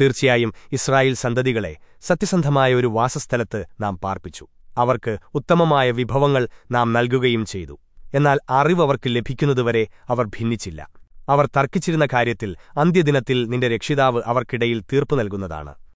തീർച്ചയായും ഇസ്രായേൽ സന്തതികളെ സത്യസന്ധമായ ഒരു വാസസ്ഥലത്ത് നാം പാർപ്പിച്ചു. അവർക്ക് ഉത്തമമായ വിഭവങ്ങൾ നാം നൽകുകയും ചെയ്തു. എന്നാൽ അറിവ് അവർക്ക് ലഭിക്കുന്നതുവരെ അവർ ഭിന്നിച്ചില്ല. അവർ തർക്കിച്ചിരുന്ന കാര്യത്തിൽ അന്ത്യദിനത്തിൽ നിന്റെ രക്ഷിതാവ് അവർക്കിടയിൽ തീർപ്പു നൽകുന്നതാണ്.